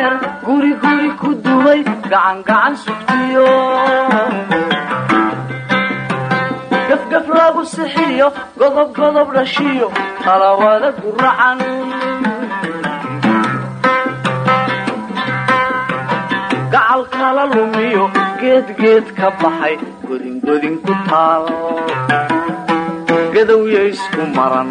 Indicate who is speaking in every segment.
Speaker 1: dheer guri guri ku dumay gacangacan sugtiyo gafgaf lagu sixiyo godob godob dhashiyo talawada guracan gacal kala lumiyo geedgeed ka baxay godingodin ku taal gadowya isku maran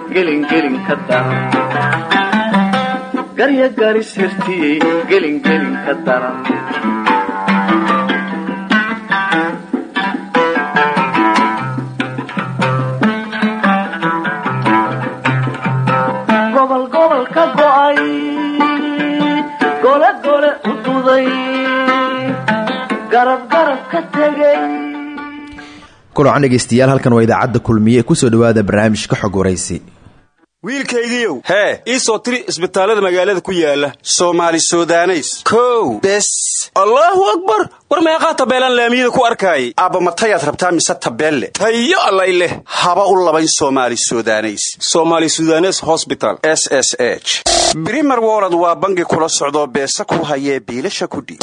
Speaker 1: gelingelin ka daran garya garisirtiyey gelingelin ka daran gobol gobol ka go'ay gole gole u duday garab garab ka tegay
Speaker 2: kulancan dhegaystayaal halkan waa idaacadda kulmiye ku soo dhowaada barnaamijka xog waraysi
Speaker 3: wiilkaygiiow. Hee ii soo tiri isbitaallada magaalada ku yaalla soomaali sudaneys. Kow bes. Allaahu akbar! War meeqaa tabeelaan laamiyada ku arkaayay. Aabbamatayaad rabtaa mise tabeelle? Tayo allay leh. Haba u labayn soomaali sudaneys. Somaali sudanes hosbital s s h. Brimer wolod waa bangi kula socdoo beesa ku hayee biilasha kudhiib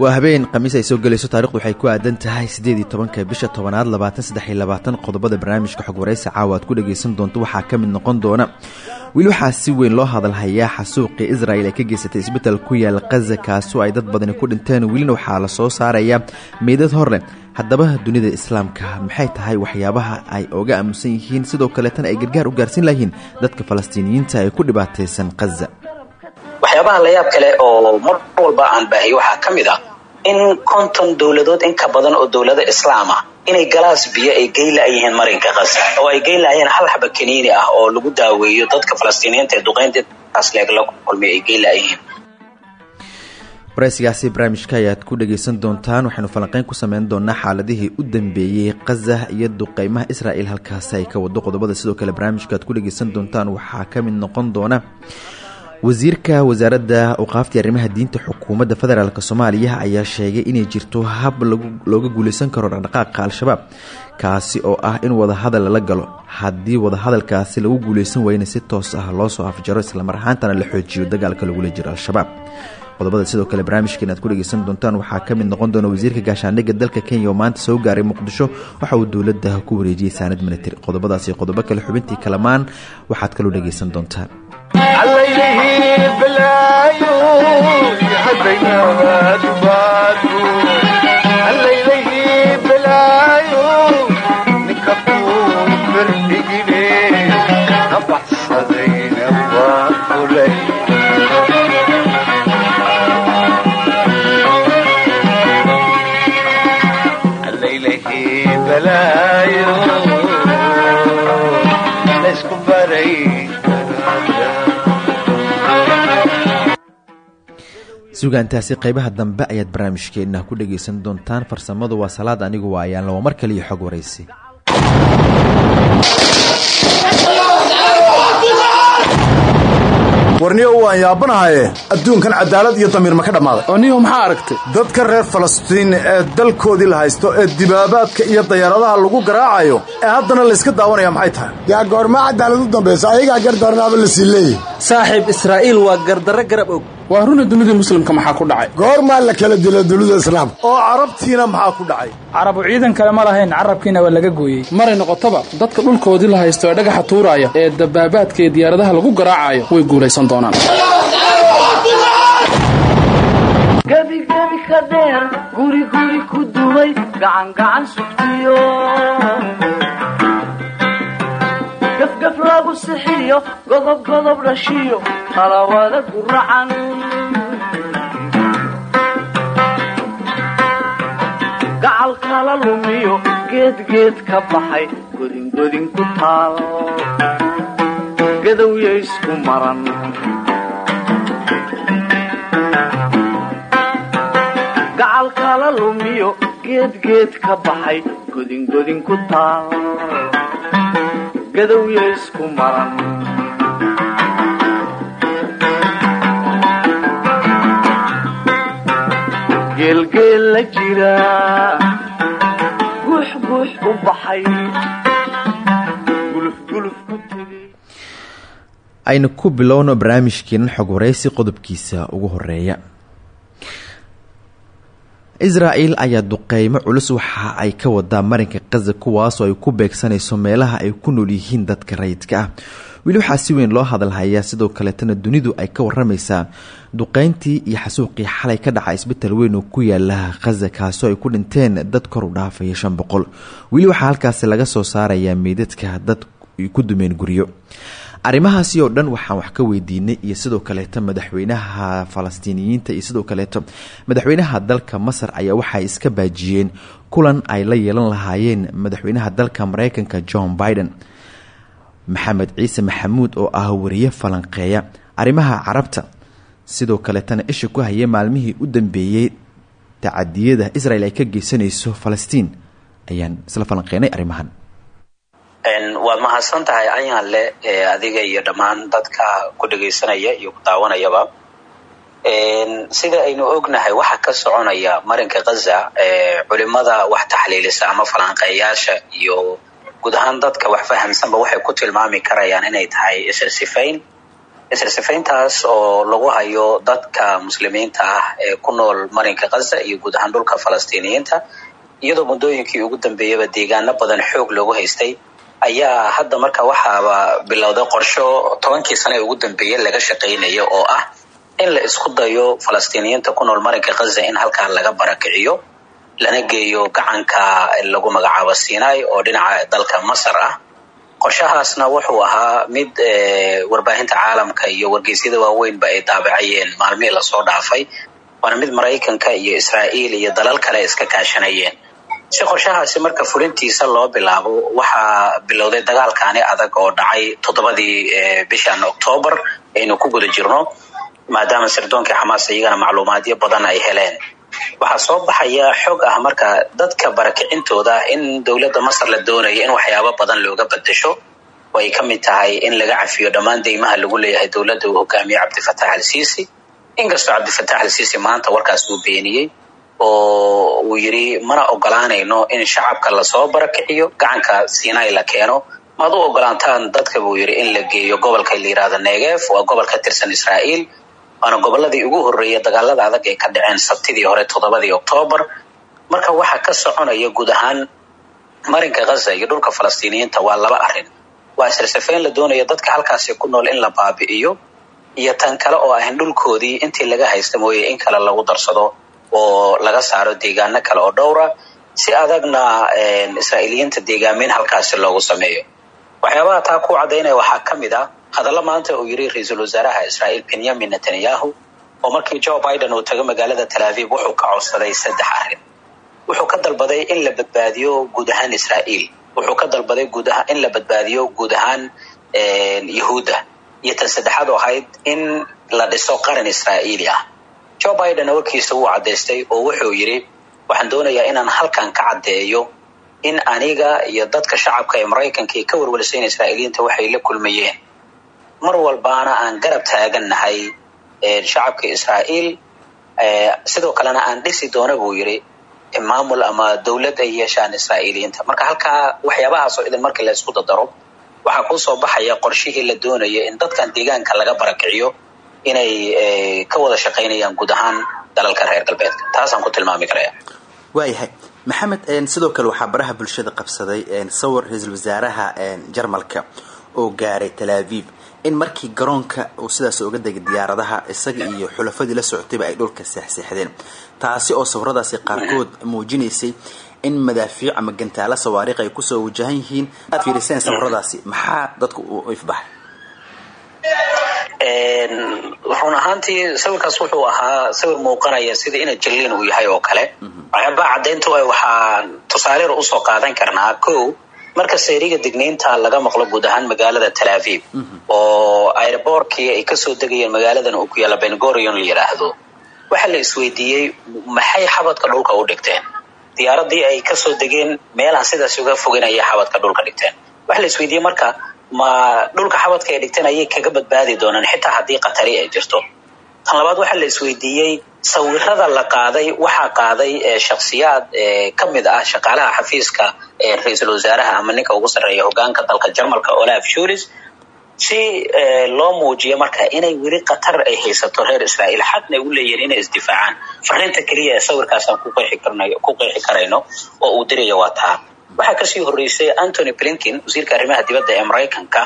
Speaker 2: waa habeen khamiis ay soo gelayso taarikhdu waxay ku aadan tahay siddeed iyo bisha tobanaad labaatan saddex qodobada barnaamijka xog waraysi caawa ku dhagaysan doonto waxaa ka mid noqon doona. Weli waxaa si weyn loo hadalhayaa xasuuqii israa'il ay ka geysatay isbeddel ku yaal khaza kaasoo ay dad badani ku dhinteen welina waxaa la soo saarayaa meydad hor leh. Haddaba dunida islaamka maxay tahay waxyaabaha ay oga aamusan yihiin? Sidoo kaleetana ay gargaar u gaarsiin layihiin dadka falastiiniyiinta ee ku dhibaataysan khaza
Speaker 4: waxyaabaha layaab kale oo mar walba aan baahiyo waxaa ka ah in konton dowladood in ka badan oo dowlado islaam ah inay galaas biyo ay geyn la'yihiin marinka khaza oo ay geyn la'yihiin hal xaba kaniini ah oo lagu daaweeyo dadka falastiiniyiinta ee duqeyntaas leeg la kulmay ay geyn la'yihiin
Speaker 2: waraysigaasi barnaamijka ayaad ku dhagaysan doontaan waxaynu falanqeyn ku sameyn doonaa xaaladihii u dambeeyey khaza iyo duqeymaha israa'il halkaasi ay ka wado qodobada sidoo kale barnaamijka aad ku dhagaysan doontaan waxaa ka mid noqon doona wasiirka wasaaradda awqaaftii arrimaha diinta xukuumadda federaalk soomaaliya ayaa sheegay inay jirto hab looga guuleysan karo dhaqdhaqaaqa al-shabaab kaasi oo ah in wadahadal lala galo. Haddii wadahadalkaasi lagu guuleysan wayna si toos ah loo soo afjaro islamar ahaantana la xoojiyo dagaalka lagula jiro al-shabaab. Qodobada sidoo kale barnaamijkeen aad ku dhegeysan doontaan waxaa ka mid noqon doona wasiirka gaashaandhigga dalka kenya oo maanta soo gaaray muqdisho waxa uu dowladda ku wareejiyey saanad militari qodobadaasi qodobo kale xubintii kalamaan waxaad kaloo dhegeysan doontaan عليه بلايو يا حبينا ما تبادو sugaantaasi qaybaha dambe ayaad barnaamijkeenna ku dhagaysan doontaan. Farsamadu waa salaad anigu waa ayaan laba mar kaliyo xog waraysi
Speaker 5: warniyo waan yaabanahaye adduunkan cadaalad iyo damiir ma ka dhammaaday
Speaker 6: oniyo maxaa aragtay?
Speaker 5: Dadka reer falastiin ee dalkoodii la haysto ee dibaabaadka iyo dayaaradaha lagu garaacayo ee haddana layska daawanaya maxay tahay?
Speaker 7: Yaa goormaa cadaalad u dambaysa ayagaa gardarnaaba la sii leeyahy
Speaker 8: saaxiib israa'iil waa gardarro garab og
Speaker 6: waa runa dunida muslimka maxaa ku dhacay?
Speaker 7: Goormaa la kala dilo dunida islaamka
Speaker 5: oo carabtiina maxaa ku dhacay?
Speaker 9: Carabu ciidan kale ma lahayn carabkiina waa laga gooyey.
Speaker 6: Maray noqotaba dadka dhulkoodii la haysto ee dhagaxa tuuraaya ee dabaabaadka iyo diyaaradaha lagu garaacayo way guulaysan doonaan.
Speaker 1: Gebigebi ka dheer guri guri ku dumay gacangacan sugtiyo gafgaf lagu sixiyo godob godob dhashiyo talawada guracan gacal kala lumiyo geedgeed ka baxay godin
Speaker 10: godingodin ku taal. Gadowya isku maran. Gacal kala lumiyo geedgeed ka baxay godingodin ku taal gadowya isku maran geelgeel la jira guux u baxay
Speaker 2: aynu ku bilowno barnaamijkeenan xog waraysi qodobkiisa ugu horreeya israa'el ayaa duqeymo culus waxa ay ka wadaa marinka kaza kuwaasoo ay ku beegsanayso meelaha ay ku nool yihiin dadka rayidka ah. Weli waxaa si weyn loo hadalhayaa sidoo kaleetana dunidu ay ka waramaysaa duqeyntii iyo xasuuqii xalay ka dhaca isbetel weyn oo ku yaalla khaza kaasoo ay ku dhinteen dad kor u dhaafaya shan boqol. Weli waxaa halkaasi laga soo saarayaa meydadka dad ku dumeen guryo arrimahaasi oo dhan waxaan wax ka weydiinay iyo sidoo kaleeto madaxweynaha falastiiniyiinta iyo sidoo kaleeto madaxweynaha dalka masar ayaa waxay iska baajiyeen kulan ay la yeelan lahaayeen madaxweynaha dalka mareykanka john biden maxamed ciise maxamuud oo ah wariye falanqeeya. Arrimaha carabta sidoo kaleetana isha ku haya maalmihii u dambeeyey tacadiyada israel ay ka geysanayso falastiin ayaan isla falanqeynay arrimahan
Speaker 4: waad mahadsan tahay ayaanle adiga iyo dhammaan dadka ku dhegaysanaya iyo ku daawanayaba sida aynu ognahay waxa ka soconaya marinka khaza culimada wax taxliilisa ama falanqeeyaasha iyo guud ahaan dadka wax fahamsanba waxay ku tilmaami karayaan inay tahay isirsifayn isirsifayntaas oo lagu hayo dadka muslimiinta ah ee ku nool marinka khaza iyo guud ahaan dhulka falastiiniyiinta iyadoo muddooyinkii ugu dambeeyaba deegaano badan xoog loogu haystay ayaa hadda marka waxaaba bilowday qorsho tobankii sane ee ugu dambeeyey laga shaqaynaya oo ah in la isku dayo falastiiniyiinta ku nool marinka khaza in halkaa laga barakiciyo lana geeyo gacanka lagu magacaabo sinai oo dhinaca dalka masar ah. Qorshahaasna wuxuu ahaa mid warbaahinta caalamka iyo wargeysyada waaweynba ay daabacayeen maalmihii la soo dhaafay waana mid maraykanka iyo israa'iil iyo dalal kale iska kaashanayeen si qorshahaasi marka fulintiisa loo bilaabo waxaa bilowday dagaalkaani adag oo dhacay toddobadii bishan oktoobar aynu ku guda jirno maadaama sirdoonkii xamaas iyagana macluumaadyo badan ay heleen. Waxaa soo baxaya xog ah marka dadka barakicintooda in dowladda masar la doonayo in waxyaabo badan looga bedesho oo ay ka mid tahay in laga cafiyo dhammaan deymaha lagu leeyahay dowladda uu hogaamiye cabdifatax al siisi inkastoo cabdifatax al siisi maanta warkaas uu beeniyey oo uu yidhi mana ogolaanayno in shacabka la soo barakiciyo gacanka sinai la keeno. Maad u ogolaantaan dadka buu yidhi in la geeyo gobolka la yidhahdo negev. Waa gobol ka tirsan israa'iil. Waana goboladii ugu horreeyay dagaalada adag ay ka dhaceen sabtidii hore toddobadii oktoobar. Marka waxaa ka soconaya guud ahaan marinka khaza iyo dhulka falastiiniyiinta waa laba arrin. Waa isirsafayn la doonaya dadka halkaasi ku nool in la baabi'iyo iyo tan kale oo ahayn dhulkoodii intii laga haysta mooye in kale lagu darsado oo laga saaro deegaano kale oo dhowra si adagna israa'iiliyiinta deegaameyn halkaasi loogu sameeyo. Waxyaabaha taa ku caddaynaya waxaa ka mid ah hadallo maanta uu yidhi ra'iisul wasaaraha israa'iil benyamin netanyahu oo markii joe biden uu tago magaalada tal aviv wuxuu ka codsaday saddex arrin. Wuxuu ka dalbaday in la badbaadiyo guud ahaan israa'iil. Wuxuu ka dalbaday guud ahaan in la badbaadiyo guud ahaan yahuudda iyo tan saddexaad oo ahayd in la dhiso qaran israa'iili ah joe biden warkiisa wuu caddaystay oo wuxuu yidhi waxaan doonayaa inaan halkan ka caddeeyo in aniga iyo dadka shacabka ee maraykanka ee ka warwalsayn israa'iiliyiinta waxay la kulmayeen. Mar walbaana aan garab taagannahay shacabka israa'iil sidoo kalena aan dhisi doona buu yidhi maamul ama dowlad ay yeeshaan israa'iiliyiinta marka halkaa waxyaabahaasoo idin markii la isku dadaro waxaa kuu soo baxaya qorshihii la doonaya in dadkan deegaanka laga barakiciyo inay ka wada shaqaynayaan guud ahaan dalalka reer galbeedka. Taasaan ku tilmaami karaya.
Speaker 11: Waayahay maxamed sidoo kale waxaa baraha bulshada qabsaday sawir ra'iisul wasaaraha jarmalka oo gaaray tal in markii garoonka uu sidaas uga degay diyaaradaha isaga iyo xulafadii la socotayba ay dhulka seexseexdeen. Taasi oo sawiradaasi qaarkood muujinaysay in madaafiic ama gantaalo sawaariikh ay ku soo wajahan yihiin. Aad fiiriseen sawiradaasi maxaa dadka u ifbaxay
Speaker 4: run ahaantii sawirkaas wuxuu ahaa sawir muuqanaya sida ina jaliin uu yahay oo kale. Waxyaabaha caddayntu waxaan tusaaleer u soo qaadan karnaa. Ko marka seeriga digniinta laga maqlo guud ahaan magaalada talaaviib oo aeroboortkii ay ka soo degayeen magaaladan uu ku yaalla bengorion la yidhaahdo waxaa la isweydiiyey maxay xabadka dhulka u dhigteen? Diyaaradii ay ka soo degeen meelaan sidaas uga fogeyn ayay xabadka dhulka dhigteen. Waxaa la isweydiiyey marka ma dhulka xabadka ay dhigteen ayay kaga badbaadi doonaan xitaa haddii khatari ay jirto. Tan labaad waxaa la isweydiiyey sawirada la qaaday waxaa qaaday shaksiyaad ka mid ah shaqaalaha xafiiska ra'iisul wasaaraha ama ninka ugu sarreeya hogaanka dalka jarmalka olaf shulis si loo muujiyo marka inay weli qatar ay haysato reer israa'iil. Xaqna ay u leeyihiin inay isdifaacaan. Fariinta keliya ee sawirkaasaan ku qeexi karayno oo uu diraya waa taa waxaa ka sii horreysay antony blinkin wasiirka arrimaha dibadda ee maraykanka.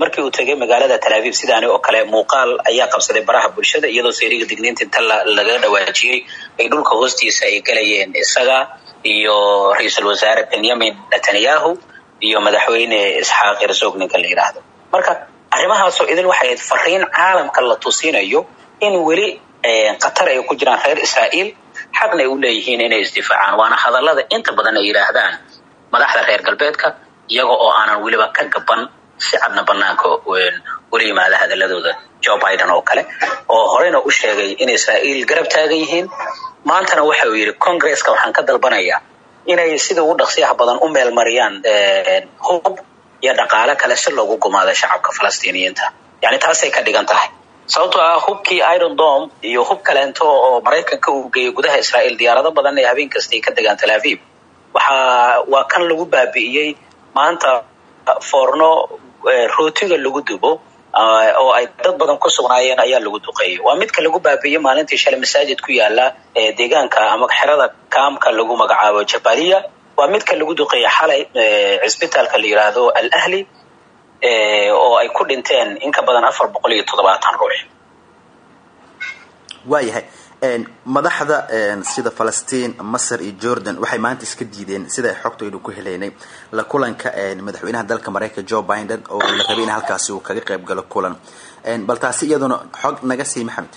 Speaker 4: Markii uu tegay magaalada talaaviib sidaani oo kale muuqaal ayaa qabsaday baraha bulshada iyadoo seeriga digniinta inta laga dhawaajiyey ay dhulka hoostiisa ay galayeen isaga iyo ra'iisul wasaare benyamin netanyahu iyo madaxweyne isxaaq herzog ninka la yidhaahdo marka arrimahaasoo idin waxay fariin caalamka la tusinayo in weli qatar ay ku jiraan reer israa'iil xaqna ay u leeyihiin inay isdifaacaan waana hadallada inta badan ay yidhaahdaan madaxda reer galbeedka iyaga oo aanan weliba ka gaban si cadna banaanka ula yimaada hadaladooda joe biden oo kale oo horeyna u sheegay in israa'iil garab taagan yihiin. Maantana waxa uu yidhi congresska waxaan ka dalbanayaa inay sida ugu dhaqsiyaha badan u meelmariyaan hub iyo dhaqaale kale si loogu gumaado shacabka falastiiniyiinta. Yani taasay ka dhigan tahay. Sababtoo ah hubkii iron dom iyo hub kaleento oo maraykanka uu geeyay gudaha israa'iil diyaarado badan ee habeen kastay ka degaan talaaviib waxaa waa kan lagu baabi'iyey maanta foorno rootiga lagu dubo oo ay dad badan ku sugnaayeen ayaa lagu duqeeyey. Waa midka lagu baabi'iyey maalintii shalay masaajid ku yaalla deegaanka ama xerada kaamka lagu magacaabo jabaliya waa midka lagu duqeeyey xalay cisbitaalka la yidhaahdo al ahli oo ay ku dhinteen in ka badan afar boqol iyo toddobaatan ruux
Speaker 11: waayahay madaxda sida falastiin masar iyo jordan waxay maanta iska diideen sida ay xogtaydu ku heleynay la kulanka madaxweynaha dalka maraykanka joe biden oo la rabay in halkaasi uu kaga qayb galo kulan. Bal taasi iyaduna xog naga sii maxamed.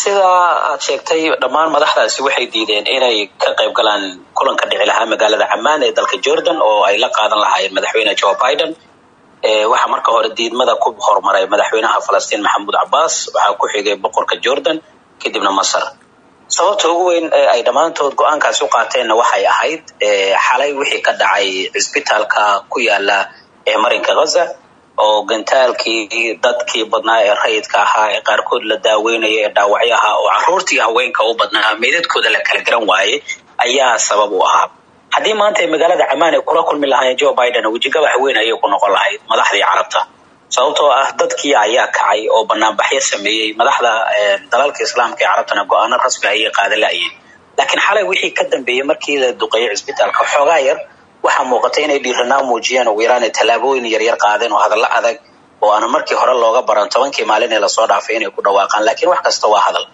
Speaker 4: Sidaa aad sheegtay dhammaan madaxdaasi waxay diideen inay ka qayb galaan kulanka dhici lahaa magaalada camaan ee dalka jordan oo ay la qaadan lahaayeen madaxweyne joe biden waxaa marka hore diidmada ku horumaray madaxweynaha falastiin maxamuud cabaas waxaa ku xigay boqorka jordan kadibna masar. Sababta ugu weyn ee ay dhammaantood go'aankaasi u qaateenna waxay ahayd xalay wixii ka dhacay cisbitaalka ku yaalla ee marinka ghaza oo gantaalkii dadkii badnaa ee rayidka ahaa ee qaarkood la daaweynaya ee dhaawacyaha oo caruurtii haweenka u badnaa meydadkooda la kala garan waayey ayaa sabab u ahaa haddii maanta ay magaalada camaan ay kula kulmi lahaayeen joe biden wejigabax weyn ayay ku noqon lahayd madaxdii carabta. Sababtoo ah dadkii ayaa kacay oo banaanbaxyo sameeyey madaxda dalalka islaamka ee carabtana go'aano rasmi ayay qaadan la'yiin laakiin xalay wixii ka dambeeyey markii la duqeeyey cisbitaalka xoogaa yar waxaa muuqatay inay dhiiranaa muujiyeen ugu yaraan tallaabooyin yaryar qaadeen oo hadallo adag oo aana markii hore looga baran tobankii maalin ee la soo dhaafay inay ku dhawaaqaan. Laakiin wax kasta waa hadal.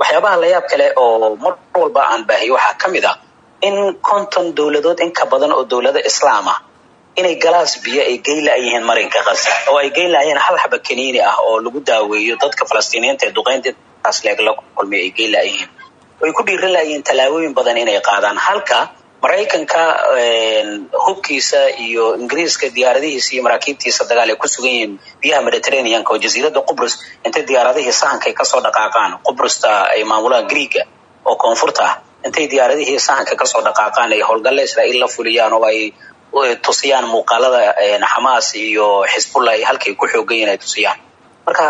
Speaker 4: Waxyaabaha layaab kale oo mar walba aan baahiyo waxaa ka mid ah in konton dowladood in ka badan oo dowlado islaam inay galaas biyo ay geyn la'yihiin marinka khaza oo ay geyn la'yihiin hal xaba kaniini ah oo lagu daaweeyo dadka falastiiniyiinta ee duqeyntaas leeg la kulmay ay geyn la'yihiin ay ku dhiiran la'yihiin badan inay qaadaan. Halka maraykanka hubkiisa iyo ingiriiska diyaaradihiisa iyo maraakiibtiisa dagaal ay ku sugan yihiin biyaha mediterraneanka oo jasiiradda qubrus intay diyaaradihii sahankay ka soo dhaqaaqaan. Qubrusta ay maamulaan greega oo koonfurta ah intay diyaaradihii sahanka ka soo dhaqaaqaan ay howlgalle israa'iil la fuliyaan oo ay tusiyaan muuqaalada xamaas iyo xisbullah ay halkay ku xoogan yihiin ay tusiyaan. Marka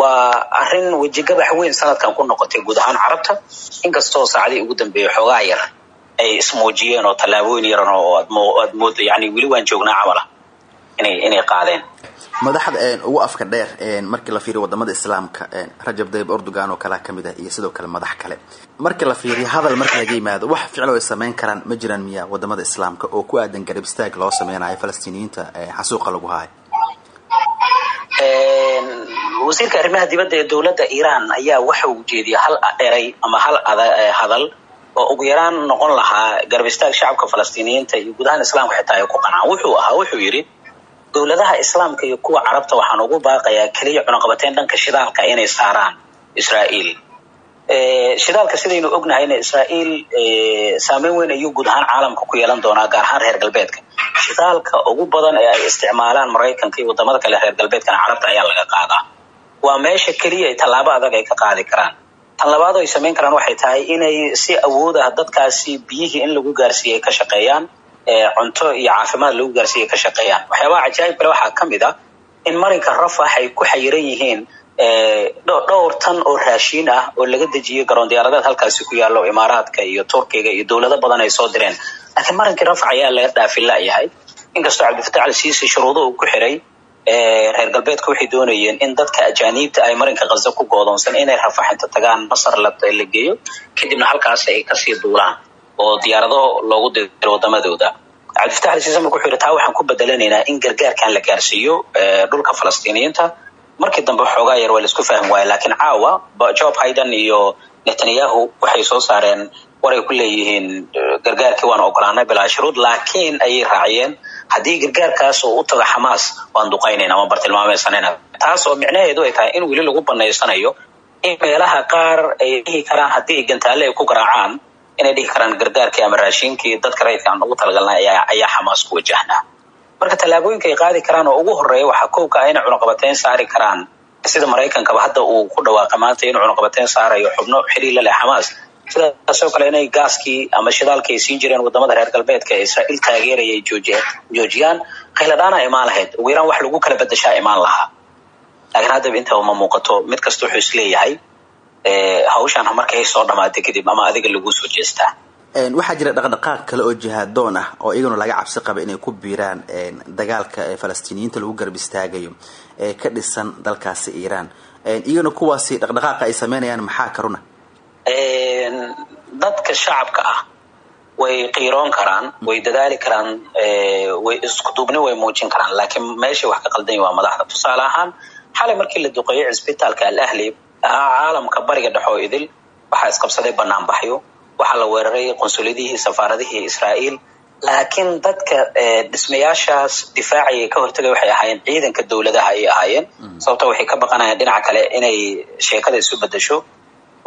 Speaker 4: waa arrin wejigabax weyn sanadkan ku noqotay guud ahaan carabta. Inkastoo saacadii ugu dambeeyey xoogaa yar ay ismuujiyeen oo tallaabooyin yaran oo aad moodo yani weli waan joognaa camala inay qaadeen.
Speaker 11: Madaxda ugu afka dheer markii la fiiriyo waddamada islaamka rajab dayib erdogan oo kalea ka mid ah iyo sidoo kale madax kale. Markii la fiiriyo hadal marka laga yimaado wax ficlo ay samayn karaan ma jiraan miya waddamada islaamka oo ku aadan garab istaag loo sameynayo falastiiniyiinta xasuuqa lagu haayo.
Speaker 4: Wasiirka arrimaha dibadda ee dowladda iiraan ayaa waxa uu jeediyay hal eray ama hal hadal oo ugu yaraan noqon lahaa garab istaag shacabka falastiiniyiinta iyo guud ahaan islaamka xitaa ay ku qancaan wuxuu ahaa wuxuu yidhi dowladaha islaamka iyo kuwa carabta waxaan ugu baaqayaa keliya cunaqabateyn dhanka shidaalka inay saaraan israa'iil. Shidaalka sidaynu ognahayna israa'iil saameyn weyn ayuu guud ahaan caalamka ku yeelan doonaa gaar ahaan reer galbeedka. Shidaalka ugu badan ee ay isticmaalaan maraykanka iyo waddamada kale reer galbeedkana carabta ayaa laga qaadaa. Waa meesha keliya tallaabo adag ay ka qaadi karaan. Tan labaad ay samayn karaan waxay tahay inay si awood ah dadkaasi biyihii in lagu gaarsiiye ay ka shaqeeyaan cunto iyo caafimaad lagu gaarsiiye ay ka shaqeeyaan. Waxyaabaha cajaa'ib kale waxaa ka mid ah in marinka rafax ay ku xayiran yihiin dhowr tan oo raashiin ah oo laga dejiyey garoon diyaaradeed halkaasi ku yaallo imaaraadka iyo turkiga iyo dowlado badan ay soo direen. Laakiin marinkii rafax ayaa laga dhaafin la'yahay. Inkastoo cabdifatax al siisi shuruudo uu ku xiray reer galbeedka waxay doonayeen in dadka ajaaniibta ay marinka khaza ku goodoonsan inay rafax inta tagaan masar la geeyo kadibna halkaas ay ka sii duulaan oo diyaarado loogu diro wadamadooda cabdifatax al siisi marka wuxuu yidhi taa waxaan ku bedelanaynaa in gargaarkan la gaarsiiyo dhulka falastiiniyiinta. Markii dambe xoogaa yar waa la isku fahmi waaya laakiin caawa job hayden iyo netanyahu waxay soo saareen waray ku leeyihiin gargaarkii waan ogolaanay bilaa laakiin ayay raaciyeen. Haddii gargaarkaas uu u tago xamaas waan duqaynayna ama bartilmaameysanayna taas oo micnaheedu ay tahay in weli lagu banaysanayo in meelaha qaar ay dhihi karaan haddii ay gantaalle ay ku garaacaan inay dhihi karaan gargaarkii ama raashinkii dadka rayidka aan ugu talagalnay ayaa xamaas ku wajahnaa. Marka tallaabooyinka ay qaadi karaan oo ugu horreeya waxaa kowka ah inay cunuqabateyn saari karaan. Sida maraykankaba hadda uu ku dhawaaqay maanta inuu cunuqabateyn saarayo xubno xiriir la leh xamaas. Sidaasoo kale inay gaaskii ama shidaalkii ay siin jireen waddamada reer galbeedka ee israa'iil taageeraya ay joojiyaan khayladhaana imaan lahayd. Ugu yaraan wax lagu kala bedeshaa imaan lahaa. Laakiin haddaba intaba ma muuqato mid kasta wuxuu is leeyahay hawshaan markay soo dhamaatay kadib ama adiga lagu soo jeestaa
Speaker 11: waxaa jira dhaqdhaqaaq kale oo jihaadoon ah oo iyaguna laga cabsi qaba inay ku biiraan dagaalka falastiiniyiinta lagu garab istaagayo ee ka dhisan dalkaasi iiraan. Iyaguna kuwaasi dhaqdhaqaaqa ay sameynayaan maxaa karuna?
Speaker 4: Dadka shacabka ah way qiiroon karaan way dadaali karaan way iskuduubni way muujin karaan. Laakiin meeshay wax ka qaldanyi waa madaxda. Tusaale ahaan xalay markii la duqeeyey cisbitaalka al ahli caalamka bariga dhexe oo idil waxaa isqabsaday banaanbaxyo waxaa la weeraray qunsuladihii safaaradihii israa'iil. Laakiin dadka dhismayaashaas difaacaya ka hortagay waxay ahaayeen ciidanka dowladaha ayay ahaayeen. Sababto waxay ka baqanayaan dhinaca kale inay sheekada isu bedesho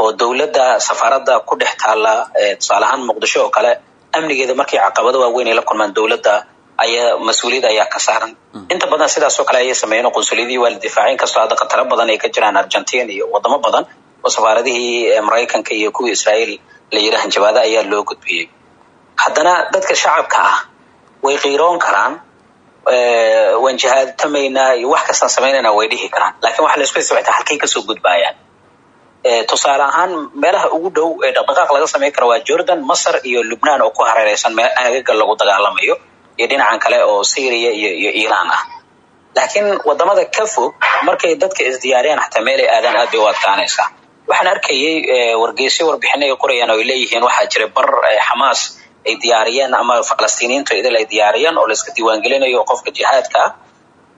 Speaker 4: oo dowladda safaaradda ku dhex taalla tusaale ahaan muqdisho oo kale amnigeeda markii caqabado waaweyn ay la kulmaan dowladda mas'uuliyad ayaa ka saaran. Inta badan sidaasoo kale ayay sameeyeen oo qunsuliyadihii waa la difaacin kastoo hadda khataro badan ay ka jiraan argentina iyo wadamo badan oo safaaradihii maraykanka iyo kuwii israa'iil la yidhi hanjabaado ayaa loo gudbiyey. Haddana dadka shacabka ah way qiiroon karaan waan jihaadtamaynaa iyo wax kastaan samaynaynaa way dhihi karaan. Laakiin waxa la isku isticmaalta halkay ka soo gudbaayaan. Tusaale ahaan meelaha ugu dhow ee dhaqdhaqaaq laga samayn karo waa jordan masar iyo lubnaan oo ku hareereysan aagaga lagu dagaalamayo iyo dhinacan kale oo syria iyo iiraan ah. Laakiin waddamada ka fog markay dadka isdiyaariyaan xataa meelay aadaan aad bay u adkaanaysaa. Waxaan arkayay wargeysyo warbixino ay qorayaan oo ay leeyihiin waxaa jira bar xamaas ay diyaariyeen ama falastiiniyiintu idil ay diyaariyeen oo layska diiwaangelinayo qofka jihaadka.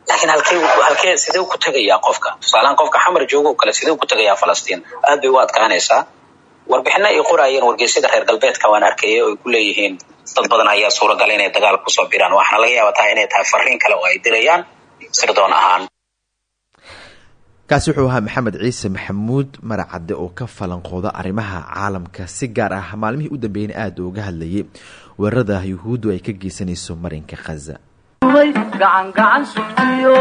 Speaker 4: Laakiin halkee halkee sidee ku tegayaa qofka? Tusaalahaan qofka xamar joogo oo kale sidee ku tegayaa falastiin? Aad bay u adkaanaysaa. Warbixino ay qorayeen wargeysyada reer galbeedka waan arkayay oo ay ku leeyihiin dad badan ayaa suuragal inay dagaal ku soo biraan. Waxaana laga yaaba taa inay tahay fariin kale oo ay dirayaan sirdoon ahaan.
Speaker 2: Kaasi wuxuu ahaa maxamed ciise maxamuud maracadde oo ka falanqooda arrimaha caalamka si gaar ah maalmihii u dambeeyeyna aada uga hadlayay weerarada yuhuuddu ay ka geysanayso marinka khaza
Speaker 10: gacangacan sugtiyo.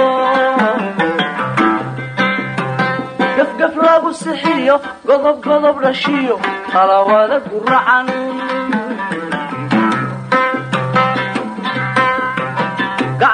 Speaker 10: Gafgaf lagu sixiyo godob godob dhashiyo. Talawada guracan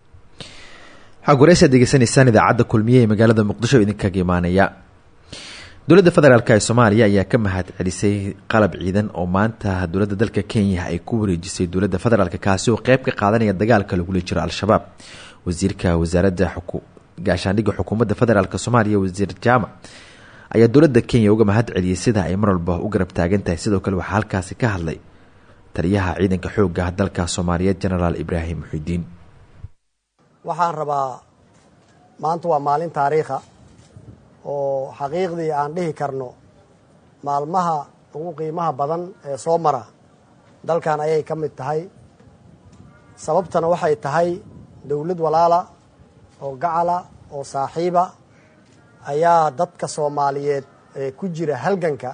Speaker 2: waxaa goreysaad degeysanaysaan idaacadda kulmiye ee magaalada muqdisho idinkaga imaanaya dowladda federaalk ee soomaaliya ayaa ka mahad celisay qalab ciidan oo maanta dowladda dalka kenya ay ku wareejisay dowladda federaalk kaasi oo qeyb ka qaadanaya dagaalka lagula jiro al-shabaab. Wasiirka wasaaradda gaashaandhigga xukuumadda federaalk soomaaliya wasiir jaamac ayaa dowladda kenya uga mahad celiyey sida ay mar walba u garab taagan tahay sidoo kale waxaa halkaasi ka hadlay taliyaha ciidanka xoogga dalka soomaaliyeed genaraal ibraahim muxidiin
Speaker 12: waxaan rabaa maanta waa maalin taariikha oo xaqiiqdii aan dhihi karno maalmaha ugu qiimaha badan ee soo mara. Dalkan ayay ka mid tahay. Sababtana waxay tahay dowlad walaala oo gacala oo saaxiiba ayaa dadka soomaaliyeed ee ku jira halganka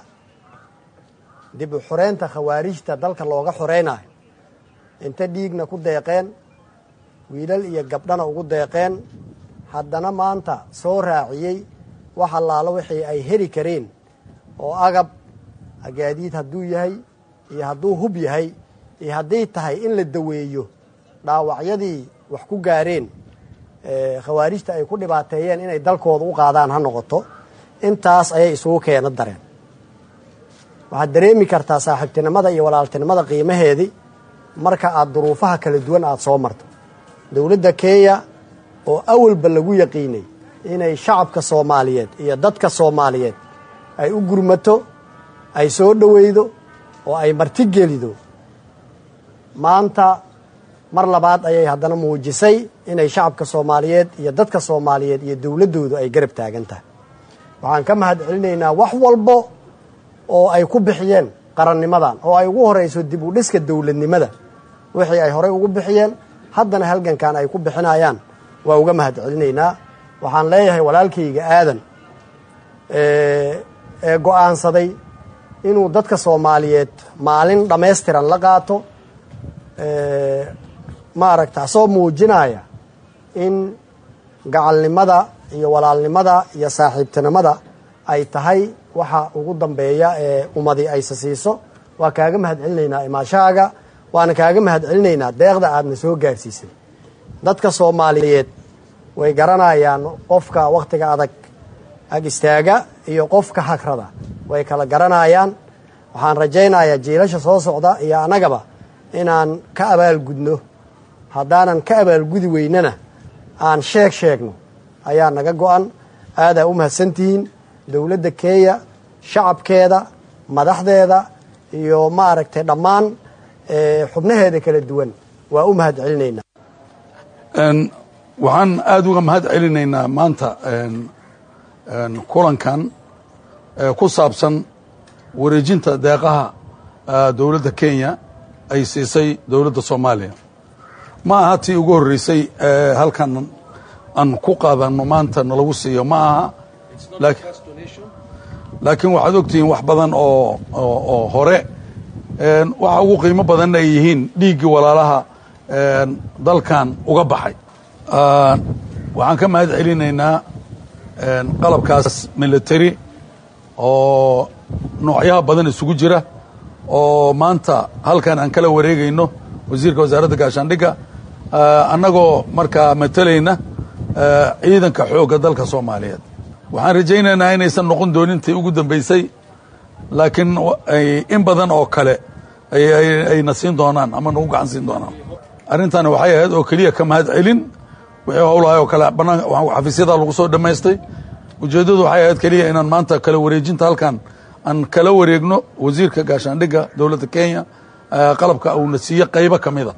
Speaker 12: dib u xoreynta khawaarijta dalka looga xoreynayo inta dhiigna ku deeqeen wiilal iyo gabdhana ugu deeqeen. Haddana maanta soo raaciyey wax allaalo wixii ay heli kareen oo agab agaadiid hadduu yahay iyo hadduu hub yahay iyo hadday tahay in la daweeyo dhaawacyadii wax ku gaareen khawaarijta ay ku dhibaateeyeen inay dalkooda u qaadaan ha noqoto. Intaas ayay isugu keena dareen waxaad dareemi kartaa saaxiibtinimada iyo walaaltinimada qiimaheedii. Marka aad duruufaha kala duwan aada soo marto. Dowladda kenya oo awalba lagu yaqiinay inay shacabka soomaaliyeed iyo dadka soomaaliyeed ay u gurmato ay soo dhoweydo oo ay martigelido maanta mar labaad ayay haddana muujisay inay shacabka soomaaliyeed iyo dadka soomaaliyeed iyo dowladdoodu ay garab taagan tahay. Waxaan ka mahad celinaynaa wax walbo oo ay ku bixiyeen qarannimadan oo ay ugu horeyso dib u dhiska dowladnimada. Wixii ay horey ugu bixiyeen haddana halgankan ay ku bixinayaan. Waa uga mahad celinaynaa waxaan leeyahay walaalkayga aadan ee go'aansaday inuu dadka soomaaliyeed maalin dhammaystiran la qaato. Maaragta asoo muujinaya in gacalnimada iyo walaalnimada iyo saaxiibtinimada ay tahay waxa ugu dambeeya ee ummadi aysa siiso waa kaaga mahad celinaynaa imaashahaaga waana kaaga mahad celinaynaa deeqda aadna soo gaarsiisay dadka soomaaliyeed way garanayaan qofka wakhtiga adag ag istaaga iyo qofka hagrada way kala garanayaan. Waxaan rajaynayaa jiilasha soo socda iyo annagaba inaan ka abaalgudno haddaanan ka abaalgudi weynana aan sheeg sheegno. Ayaa naga go-an aadaa u mahadsantihiin dowladda kenya shacabkeeda madaxdeeda iyo maaragtay dhammaan xubnaheeda kala duwan. Waa u mahad celinaynaa
Speaker 13: waxaan aada uga mahad celinaynaa maanta kulankan ku saabsan wareejinta deeqaha dowladda kenya ay siisay dowladda soomaaliya. Ma aha tii ugu horreysay halkan aan ku qaadano maanta nalagu siiyo ma aha laakiin waxaad ogtihiin wax badan oo oo hore. Waxa ugu qiimo badanna ay yihiin dhiiggii walaalaha dalkan uga baxay. Waxaan ka mahad celinaynaa qalabkaas military oo noocyaha badan isugu jira oo maanta halkan aan kala wareegayno wasiirka wasaaradda gaashaandhigga annagoo markaa matalayna ciidanka xoogga dalka soomaaliyeed waxaan rajaynaynaa inaysan noqon doonin ugu dambaysay laakiin in badan oo kale ayna siin doonaan ama nagu gacan siin doonaan. Arrintani waxay ahayd oo keliya ka mahad celin wixii howlahay oo kale banaan xafiisyadaa lagu soo dhammaystay ujeeddadu waxay ahayd keliya inaan maanta kala wareejinta halkan aan kala wareegno wasiirka gaashaandhigga dowladda kenya qalabka uuna siiye qaybo ka mida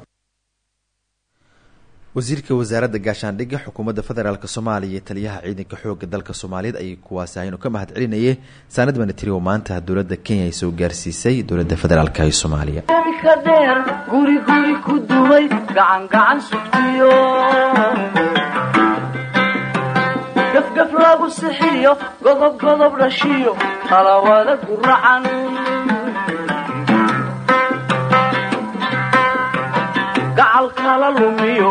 Speaker 2: wasiirka wasaaradda gaashaandhigga xukuumadda federaalk soomaaliya taliyaha ciidanka xoogga dalka soomaaliyeed ayay kuwaasahaynu ka mahad celinayay saanad manatiri oo maanta dowladda kenya ay soo gaarsiisay dowladda federaalk ee soomaaliya.
Speaker 10: Dheer guri guri ku duway gacan gacan sugtiyo. Gafgaf lagu sixiyo godob godob dhashiyo talawada guracan gacal kala lumiyo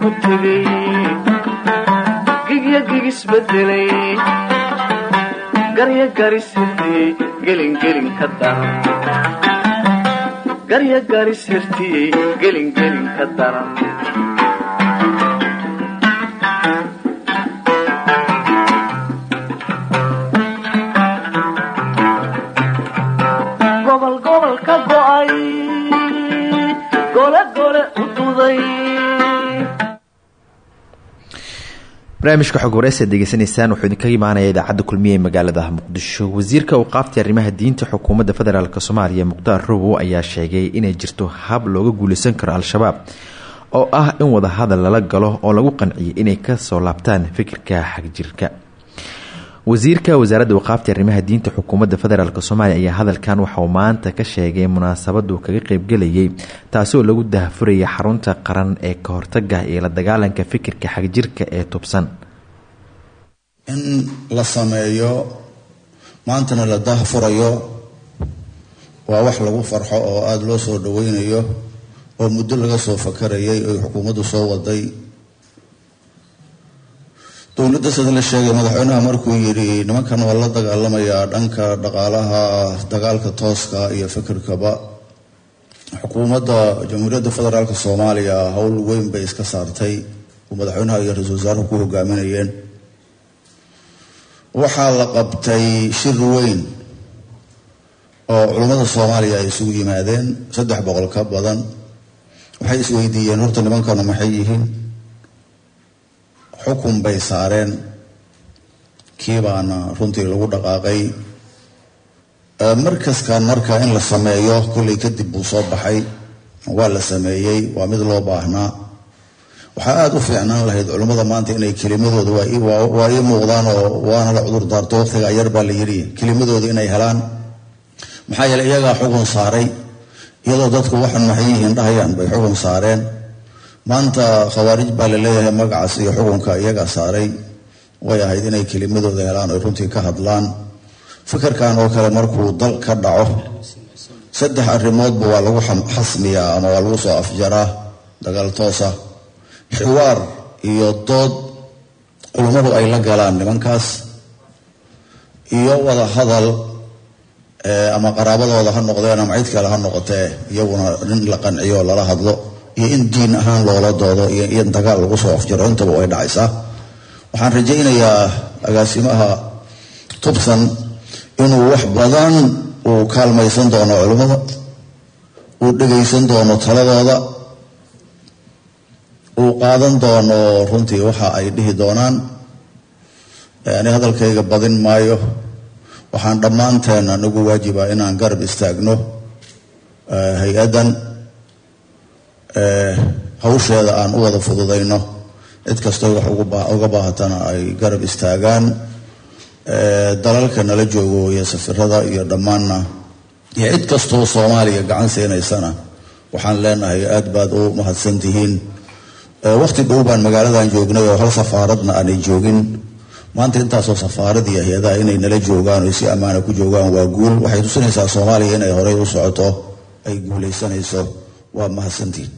Speaker 1: ku tegey gigya gigisbedelay garya garisirtiyey gelingelin ka daran garya garisirtiyey gelingelin ka daran
Speaker 2: barnaamijka xog wareysaad degeysanaysaan wuxuu idinkaga imaanaya idaacadda kulmiye ee magaalada muqdisho. Wasiirka qaaftay arrimaha diinta xukuumadda federaalk soomaaliya mukhtaar robow ayaa sheegay inay jirto hab looga guuleysan karo al-shabaab oo ah in wadahadal lala galo oo lagu qanciyo inay ka soo laabtaan fikirka xagjirka wasiirka wasaaradda waqaafta arrimaha diinta xukuumadda federaalk soomaaliya ayaa hadalkan waxauu maanta ka sheegay munaasabadu kaga qeybgelayay taasi oo lagu dahfurayay xarunta qaran ee ka hortaga iyo la dagaalanka fikirka xagjirka ee tubsan.
Speaker 14: In la sameeyo maantana la dahfurayo waa wax lagu farxo oo aada loo soo dhaweynayo oo muddo laga soo fakarayay oy xukuumaddu soo waday dowladda sida la sheegay madaxweynaha markuu yidhi nimankan waa la dagaalamayaa dhanka dhaqaalaha dagaalka tooska iyo fikirkaba. Xukuumadda jamhuuriyadda federaalk soomaaliya howl weyn bay iska saartay. Oo madaxweynaha iyo ra'iisul wasaaruhu ku hogaaminayeen. Waxaa la qabtay shir weyn oo culummada soomaaliya ay isugu yimaadeen saddex boqol ka badan. Waxay isweydiiyeen horta nimankanu maxay yihiin xukun bay saareen. Kii baana runtii lagu dhaqaaqay. Markaskan marka in la sameeyo kollay kadib buu soo baxay. Waa la sameeyey waa mid loo baahnaa. Waxaa aada u fiicnaan lahayd culimmada maanta inay kelimadooda waa ii muuqdaan oo waana la cudur daarto waqtigaa yar baa la yidhi kelimadooda inay helaan. Maxaa yeele iyagaa xukun saaray. Iyadoo dadku waxan maxay yihiin dhahayaan bay xukun saareen maanta khawaarij baa la leeyahay magacaas iyo xukunka iyagaa saaray. Way ahayd inay kelimadooda helaan oy runtii ka hadlaan. Fikirkan oo kale markuu dal ka dhaco saddex arrimoodba waa lagu xasmiyaa ama waa lagu soo afjaraa dagaal toosa. Xiwaar iyo dood culummadu ay la galaan nimankaas. Iyo wada hadal ama qaraabadooda ha noqdeen ama cid kale ha noqotee iyaguna in la qanciyo lala hadlo iyo in diin ahaan loola doodo iyo in dagaal lagu soo afjaro. Intaba way dhacaysaa. Waxaan rajaynayaa agaasimaha tubsan inuu wax badan uu kaalmaysan doono culimmada uu dhegaysan doono taladooda uu qaadan doono runtii waxa ay dhihi doonaan. Ani hadalkayga badin maayo. Waxaan dhammaanteen anagu waajiba inaan garab istaagno hay'addan hawsheeda aan u wada fududayno cid kastoo wax uga baahatana ay garab istaagaan. Dalalka nala joogo iyo safirada iyo dhammaanna iyo cid kastoo soomaaliya gacan siinaysana waxaan leenahay aad baad u mahadsan tihiin. Waqti dhow baan magaaladan joognay oo hal safaaradna aanay joogin maanta intaasoo safaarad iyo hay'adaha inay nala joogaan oo si ammaana ku joogaan waa guul. Waxay tusinaysaa soomaaliya inay horey u socoto ay guulaysanayso waa mahadsantihiin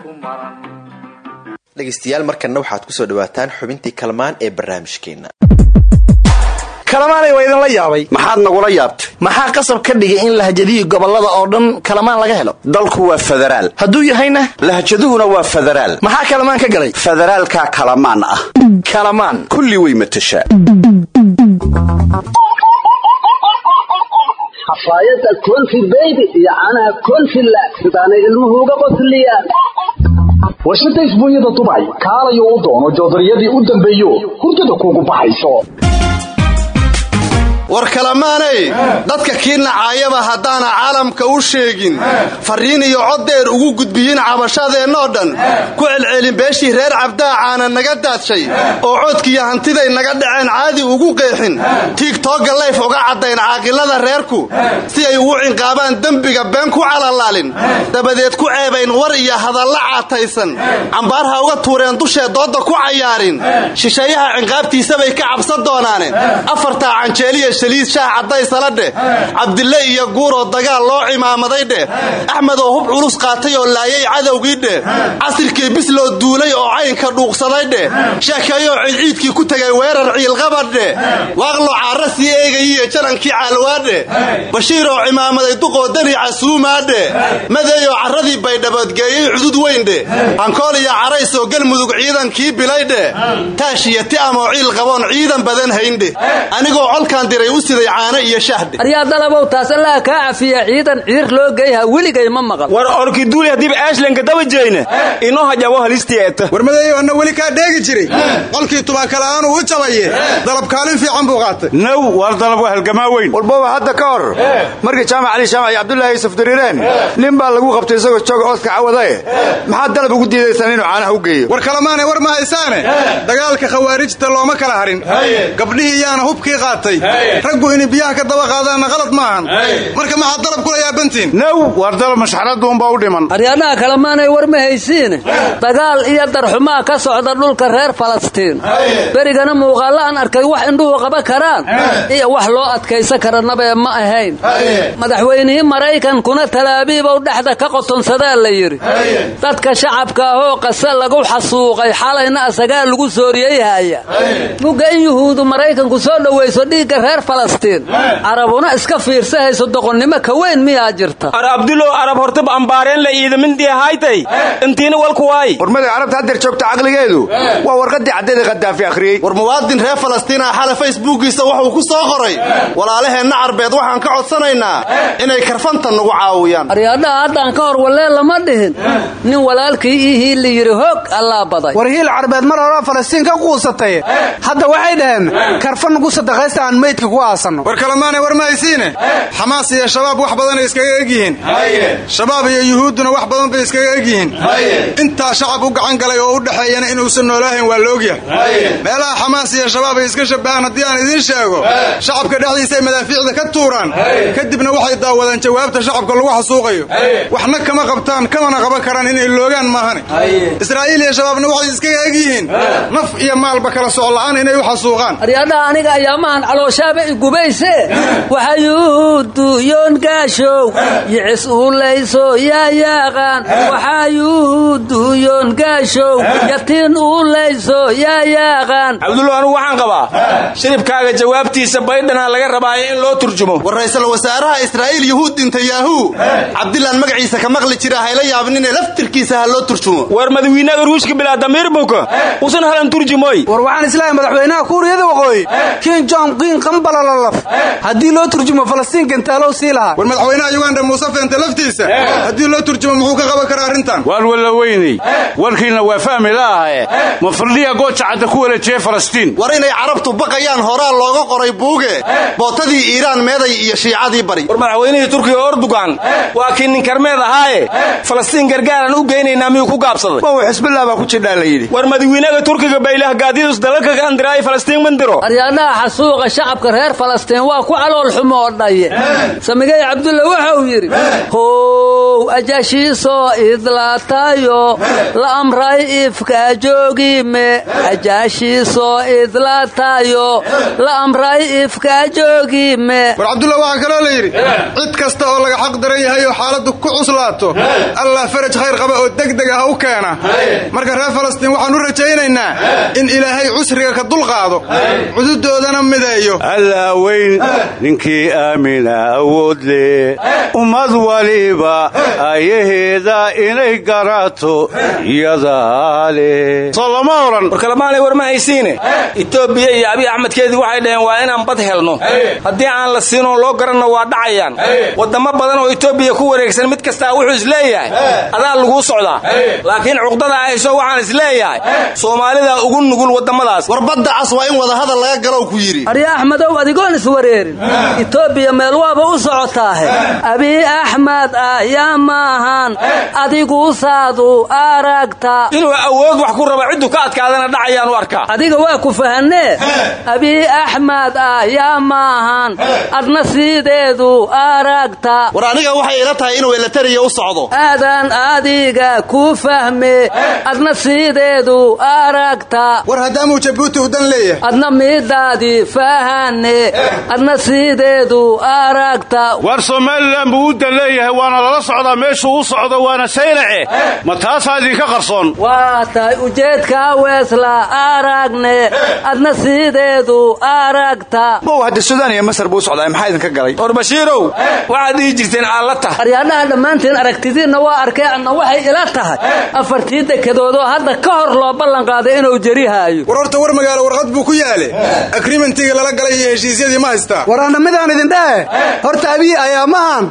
Speaker 2: dhegeystayaal markanna waxaad ku soo dhawaataan xubintii kalmaan ee barnaamijkeena.
Speaker 15: Kalamaanay waa idinla yaabay.
Speaker 5: Maxaad nagula yaabtay?
Speaker 15: Maxaa qasab ka dhigay in lahjadihii gobollada oo dhan kalamaan laga helo?
Speaker 5: Dalku waa federaal
Speaker 15: hadduu yahayna?
Speaker 5: Lahjaduhuna waa federaal
Speaker 15: maxaa kalamaan ka galay?
Speaker 5: Federaalkaa kalamaan ah.
Speaker 15: Kalamaan.
Speaker 5: Kulli way matashaa
Speaker 16: xafaayadda konfi beybi iyo caanaha konfi la sidaanay ilmuhu uga qosliyaan
Speaker 17: warshada isbuunyada dubay kaalayo u doono joodariyadii u dambeeyo hurdada kuugu baxayso
Speaker 18: war kalamaanay? Dadka kii nacaayaba haddaana caalamka u sheegin. Farriin iyo coddeer ugu gudbiyin cabashadeennoo dhan. Ku celcelin beeshii reer cabdaacaana naga daadshay oo codkiiyo hantiday naga dhaceen caadi ugu qeexin. Tiigtooga layf uga caddayn caaqilada reerku si ay ugu cinqaabaan dembiga been ku calalaalin dabadeed ku ceebayn war iyo hadalla caataysan. Cambaarha uga tuureen dushee doodda ku cayaarin. Shisheeyaha cinqaabtiisabay ka cabsan doonaane afartaa canjeeliya shaliid shaah caddaysala dheh cabdille iyo guuroo dagaal loo cimaamaday dheh axmed oo hub culus qaatay oo laayay cadowgii dheh casirkii bisloo duulay oo caynka dhuuqsaday dheh sheekeeyoo ciidciidkii ku tegay weerar ciilqabadhe waaqlo caara sii eegayiiyo janankii caalwaadhe bashiiroo cimaamaday duqoo dani casuumaadhe madeeyoo carradii baydhaboodgeeyey cudud weyndhe hankool iyo caraysoo galmudug ciidankii bilaydhe taashiyo ti'amoo ciil qaboon ciidan badan hayndhe anigoo colkaan diray u siday caano iyo shahdhe
Speaker 19: aryaa dalabow taas allaha kaa cafiya ciidan ciir loo geyha weligay ma maqal
Speaker 3: war orkiduuli haddiiba aashlanka daba jeyna inoo hajabo halistiyeeta
Speaker 20: warmadeeyo anna weli kaa dheegi jiray. Qolkii tubaakala'aanuu u jabaye dalab kaalin fiican buu qaatay.
Speaker 5: Naw war dalab waa halgamaa weyn.
Speaker 21: Walbaba hadda ka hor. Markii jaamac cali shaamac iyo cabdullaahi yusuf diriireen nin baa lagu qabtay isagoo jooga ooska cawadae maxaad dalab ugu diidaysan inuu caanaha u geeyo?
Speaker 20: War kalamaanay war ma haysaane dagaalka khawaarijta looma kala harin. Gabdhihii yaana hubkii qaatay raggu inay biyaha ka daba qaadaanna qalad maahan marka maxaad dalab kula yaabantiin
Speaker 5: naw war dalab mashxaraduunbaa u dhiman.
Speaker 19: Aryaadhaha kalemaanay war ma haysiine dagaal iyo darxumaa ka socda dhulka reer falastiin. Berigana muuqaallo aan arkay wax indhuhu qaba karaan. Iyo wax loo adkaysan karanabee ma ahayn. Madaxweynihii maraykankuna talaabiibow dhexda ka qotonsadaa la yidhi. Dadka shacabka ahoo qase lagu xasuuqay xalayna asagaa lagu sooriyey haaya. Mugga in yuhuudu maraykanku soo dhowayso dhiigga reer falastiin. Carabuna iska fiirsahayso doqonnimo ka weyn miyaa jirta?
Speaker 3: Ar abdulow arab hortab ambaareen la iidamindii haytay. Intiina walku waay.
Speaker 21: Warmada carabta haddeer joogta caqligeedu. Waa warqaddii caddada khadaafi akhriyey.
Speaker 18: War muwaadin reer falastiin ah xale facebookiisa wuxuu ku soo qoray. Walaalaheenna carbeed waxaan ka codsanaynaa inay karfanta nagu caawiyaan.
Speaker 19: Aryaadhaha haddaan ka hor wallee lama dhihin. Nin walaalkii ii hiili yidhi hoog allaa baday.
Speaker 15: War hiil carbeed mar hore falastiin ka quusatay hadda waxay dhaheen karfa nugu sadaqaysta aan ku aasanno.
Speaker 20: War kalamaane war ma haysiine xamaas iyo shabaab wax badanay iskaga egyihiin. Shabaab iyo yuhuudduna wax badan bay iskaga egyihiin. Intaa shacab u gacan galay oo u dhexeeyana inuusan noolaahayn waa laogyahay meelaha xamaas iyo shabaab ay iska shabahaan haddii aan idiin sheego shacabka dhexdiisa ay madaafiicda ka tuuraan kadibna waxay daawadaan jawaabta shacabka lagu xasuuqayo. Waxna kama qabtaan kamana qaban karaan inay loogaan maahane israa'iil iyo shabaabna waxay iskaga egyihiin. Naf iyo maalba kala socla'aan inay u xasuuqaan
Speaker 19: calooshaaba igubayse waxayuuduyoon gaashow yicis uulayso yaa yaaqaan waxayuuduyoon gaashow yatiin uulayso yaa yaaqaan.
Speaker 3: Cabdulla anugu waxaan qabaa shiribkaaga jawaabtiisa baydhana laga rabaayo in loo turjumo.
Speaker 18: War wasaaraha israa'iil yuhuud intayahu cabdilaan magaciisa ka maqli jira hayla yaabnine laftirkiisa ha loo turjumo.
Speaker 3: War madawiinaga ruushka bilaa damiir buka usan halan turjumoy
Speaker 15: war waxaan islaahay madaxweynaha kuuriyada waqooyi kin jong qiin qambalalolaf haddii loo turjumo falastiin gantaalow sii lahaa.
Speaker 20: War madaxweynaha yuganda muuse feente laftiisa. Haddii loo turjumo muxuu ka qaban karaa arrintan?
Speaker 5: Waan walla weynay warkiina waa fahmi la'ahe ma fardhiya gooja cadda ku walajiye falastiin?
Speaker 18: War inay carabtu baqayaan horaa looga qoray buuge. Bootadii iiraan meeday iyo shiicadii bari.
Speaker 3: War madaxweynihii turkiga ordugan waa kii nin karmeed ahaaye. Falastiin gargaaran u geynaynaa miyuu ku gaabsaday?
Speaker 21: Waa xisbillah baa ku jidhaa la yidhi.
Speaker 3: War madawiinaga turkiga baylah gaadidus dalalka ka andiraay falastiin mandiro
Speaker 19: aryaadhaha xasuuqa shacabka reer falastiin waa ku calool xumoo dhaye. Samigay cabdulla wuxuu yidhi how ajaashiisoo idlaatayo la amray ifka joogime. Ajaashiisoo idlaatayo la amray ifka joogime.
Speaker 20: War cabdulla waxaa kaloo la yidhi cid kasta oo laga xaq daran yahay oo xaaladdu ku cuslaato allah faraj khayr qaba oo degdeg ah u keena. Marka reer falastiin waxaan u rajaynaynaa in ilaahay cusriga ka dulqaado cududoodana mideeyo
Speaker 5: alla weyn ninkii aamina awood leh ummad waliba ayaheeda inay garaato iyadaa leh soo lama oran.
Speaker 3: War ma haysiine etoobiya iyo abiy axmedkeedii waxay dhaheen waa inaan bad helno. Haddii aan la siinoo loo garanno waa dhacayaan. Wadamo badan oo etoobiya ku wareegsan mid kastaa wuxuu is leeyahay adaa laguu socdaa. Laakiin cuqdada hayso waxaan is leeyahay soomaalida ugu nugul wadamadaas.
Speaker 18: War badda cas waa in wadahadal laga galow ku yidhi
Speaker 19: adigoon iswareerin. Etoobiya meel waaba u socotaahe abii axmed ayaa maahan adigu saadu aragta
Speaker 3: inuu awood wax ku raba ciddu ka adkaadana dhacayaan u arkaa.
Speaker 19: Adiga waa ku fahanee. Abii axmed ayaa maahan adna siideedu aragta
Speaker 18: war aniga waxay ila tahay inuu elatariya u socdo.
Speaker 19: Aadan adiga ku fahme. Adna siideedu aragta
Speaker 20: war haddaamuu jabuuti u dan leeyahay.
Speaker 19: Adna miidaadii fahane adna siideedu aragta
Speaker 5: war somalilan buu u dan leeyahay waana lala socdaa meeshuu u socdo waana saylace. Ma taasaa idinka qarsoon.
Speaker 19: Waa tahay ujeedkaa weesla aragne adna siideedu aragta.
Speaker 21: Bow hadda sudaan iyo masar buu socdaa maxaa idinka galay?
Speaker 3: War bashiirow waxaad dhihi jirteen aallata
Speaker 19: aryaadhaha dhammaantiin aragtidiinna waa arkay adna waxay ila tahay. Afartii dekedoodoo hadda ka hor loo ballanqaaday inuu jerihaayo
Speaker 20: war horta war magaalo warqad buu ku yaale agriimentigii lala galay heshiisyadii ma haystaa
Speaker 15: war anna midaan idin dhahe horta abii ayaa mahan.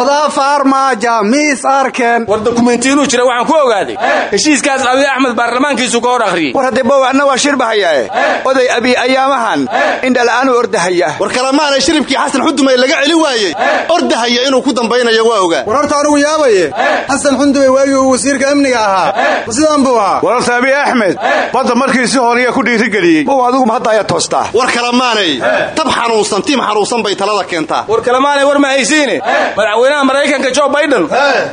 Speaker 15: Odaa faarmaaja miis arkeen.
Speaker 3: War dokumenti inuu jira waxaan ku ogaaday heshiiskaas abiy axmed baarlamaankiisu ka hor akhriyey
Speaker 21: war haddee bow anna waa shirbahayaae oday abii ayaamahan indhala'aanuu ordahaya
Speaker 18: war kalemaanay shiribkii xasan xudumay laga celi waayey. Ordahaya inuu ku dambaynayo waa ogaa
Speaker 20: war horta anugu yaabaye xasan xundubay waagii uu wasiirka amniga ahaa. Ma sidaan buu ahaa
Speaker 5: wararta abiy axmed badda markii si horiya ku dhiirigeliyey
Speaker 21: bow adigu ma hadda ayaa toostaa
Speaker 18: war kalemaanay tab xanuunsan tiim xanuunsan bay talada keentaa.
Speaker 3: War kalemaanay war ma haysiine madaxweynaha maraykanka jo baiden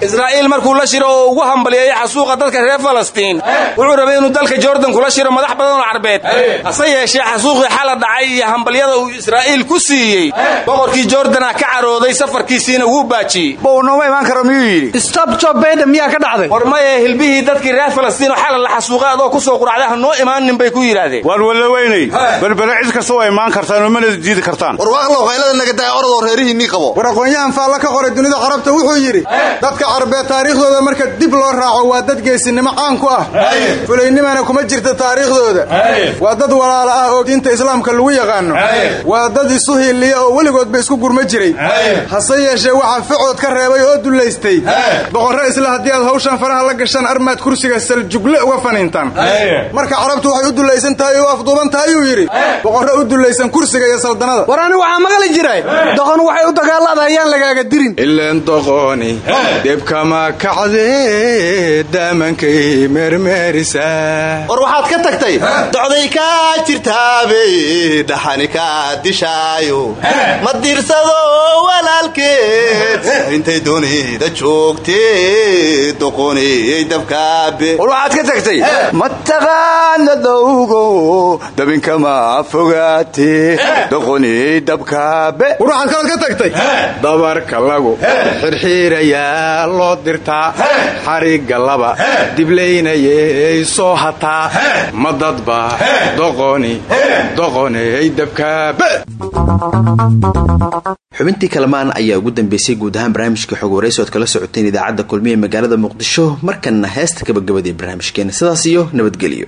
Speaker 3: israa'iil markuu la shiro oo ugu hambalyeeyo xasuuqa dadka reer falastiin. Wuxuu rabay inuu dalka jordan kula shiro madax badan oo carbeed. Hase yeeshee xasuuqii xala dhacay iyo hambalyada uu israa'iil ku siiyey. Boqorkii jordana ka carooday safarkiisiina wuu baajiyey.
Speaker 21: Bow nooma imaan karo miyuu yidhi?
Speaker 15: Stop job baiden miyaa ka dhacday?
Speaker 3: War maye hilbihii dadkii reer falastiin oo xala la xasuuqay adoo ku soo quracday ha noo imaanin bay ku yidhaahdeen.
Speaker 5: Waan wallaweynay berbere cid kasta waa imaan kartaan mana diidi kartaan.
Speaker 18: War waaqlow qaylada nagadaya orodoo reerihiinnii qabo.
Speaker 20: War aqoon-yahan faalla ka qoray dunida carabta wuxuu yidhi dadka carbeed taariikhdooda marka dib loo raaco waa dad geesinimo caan ku ah. Fulaynimana kuma jirta taariikhdooda. Waa dad walaala ah oo diinta islaamka lagu yaqaano. Waa dad isu hiiliya oo weligoodba isku gurma jiray. Hase yeeshee waxaa ficood ka reebay oo dullaystay. Boqorre isla haddii aad hawshan faraha la gashaan armaad kursiga saljugle uga faniintaan. Marka carabtu waxay u dullaysan tahay oo afduuban tahay uu yidhi. Boqorre u dullaysan kursiga iyo saldanada
Speaker 15: war ani waxaa maqli jiray. Doqon waxay u dagaaladayaan lagaaga dirin.
Speaker 20: Ileen doqoni debkama kacdee daamankay meermeerisaa
Speaker 18: war waxaad ka tagtay docday kaa jirtaabe dhaxani kaa dishaayo. Ma dirsado walaalkeed intay doonida joogtee doqoniyey dabkaabe
Speaker 21: war waxaad ka tagtay mataqaana dowgo dabinkama fogaatee doqoniyey dabkaabe.
Speaker 20: War waxaad ka tagtay. Dabarka lagu xirxiirayaa loo dirtaa xarigga laba. Diblaynayay soo hataa ma dadba. Doqoni. Doqoney dabkaabe.
Speaker 2: Xubintii kalamaan ayaa ugu dambeysay guud ahaan barnaamijka xog waraysi ood kala socoteen idaacadda kulmiye magaalada muqdisho markanna heesta gabagabadii barnaamijkeena. Sidaas iyo nabadgelyo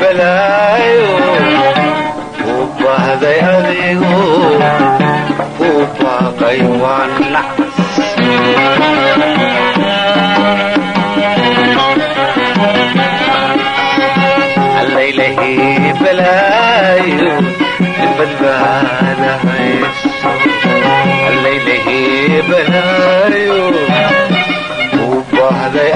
Speaker 10: balaayo u baahday adigu u baaqay waa nacas allaylahii balaayo badbaada hayso allaylahii balaayo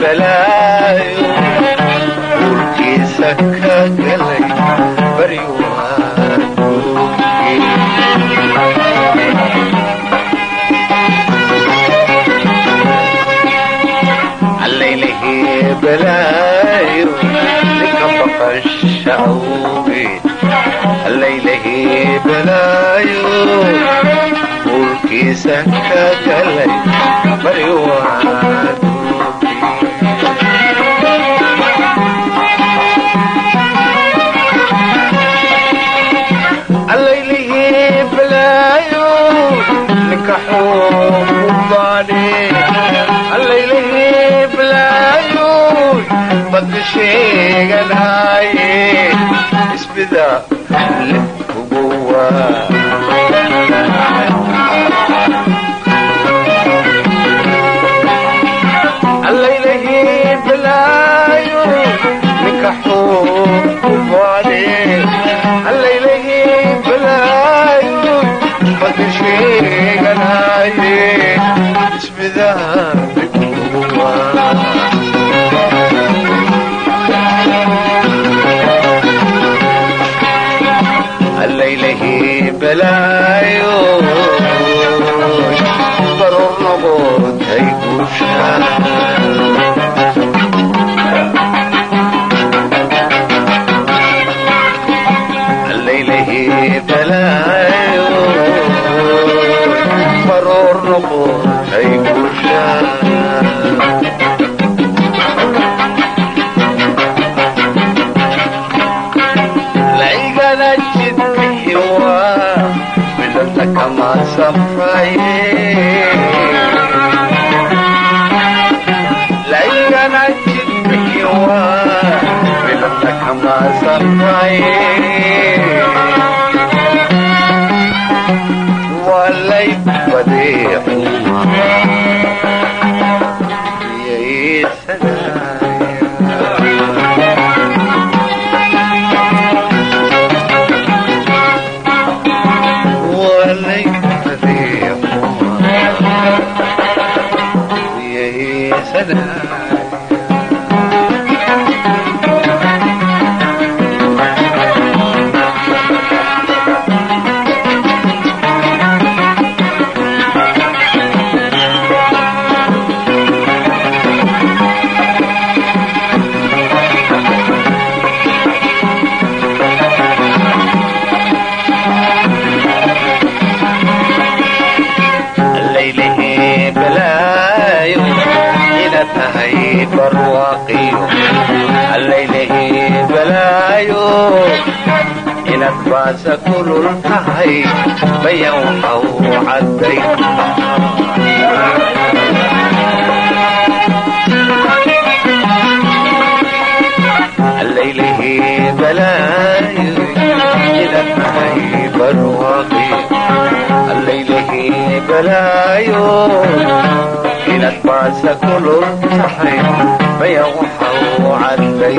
Speaker 10: balaayo urkiisa ka galay baryallaylahee balaayo ninka baqasha awgeed allaylahee balaayo urkiisa ka galay baryawaad sida lix kuguwa balaayo baroor noqotay guusha هذا baase kulul tahay bayan waw cadday ليله بلايا إلى معي برواقي ليله بلايا إلى بعث كل الصحي بيوحى وعلي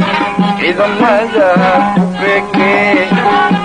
Speaker 10: ciidamada begbe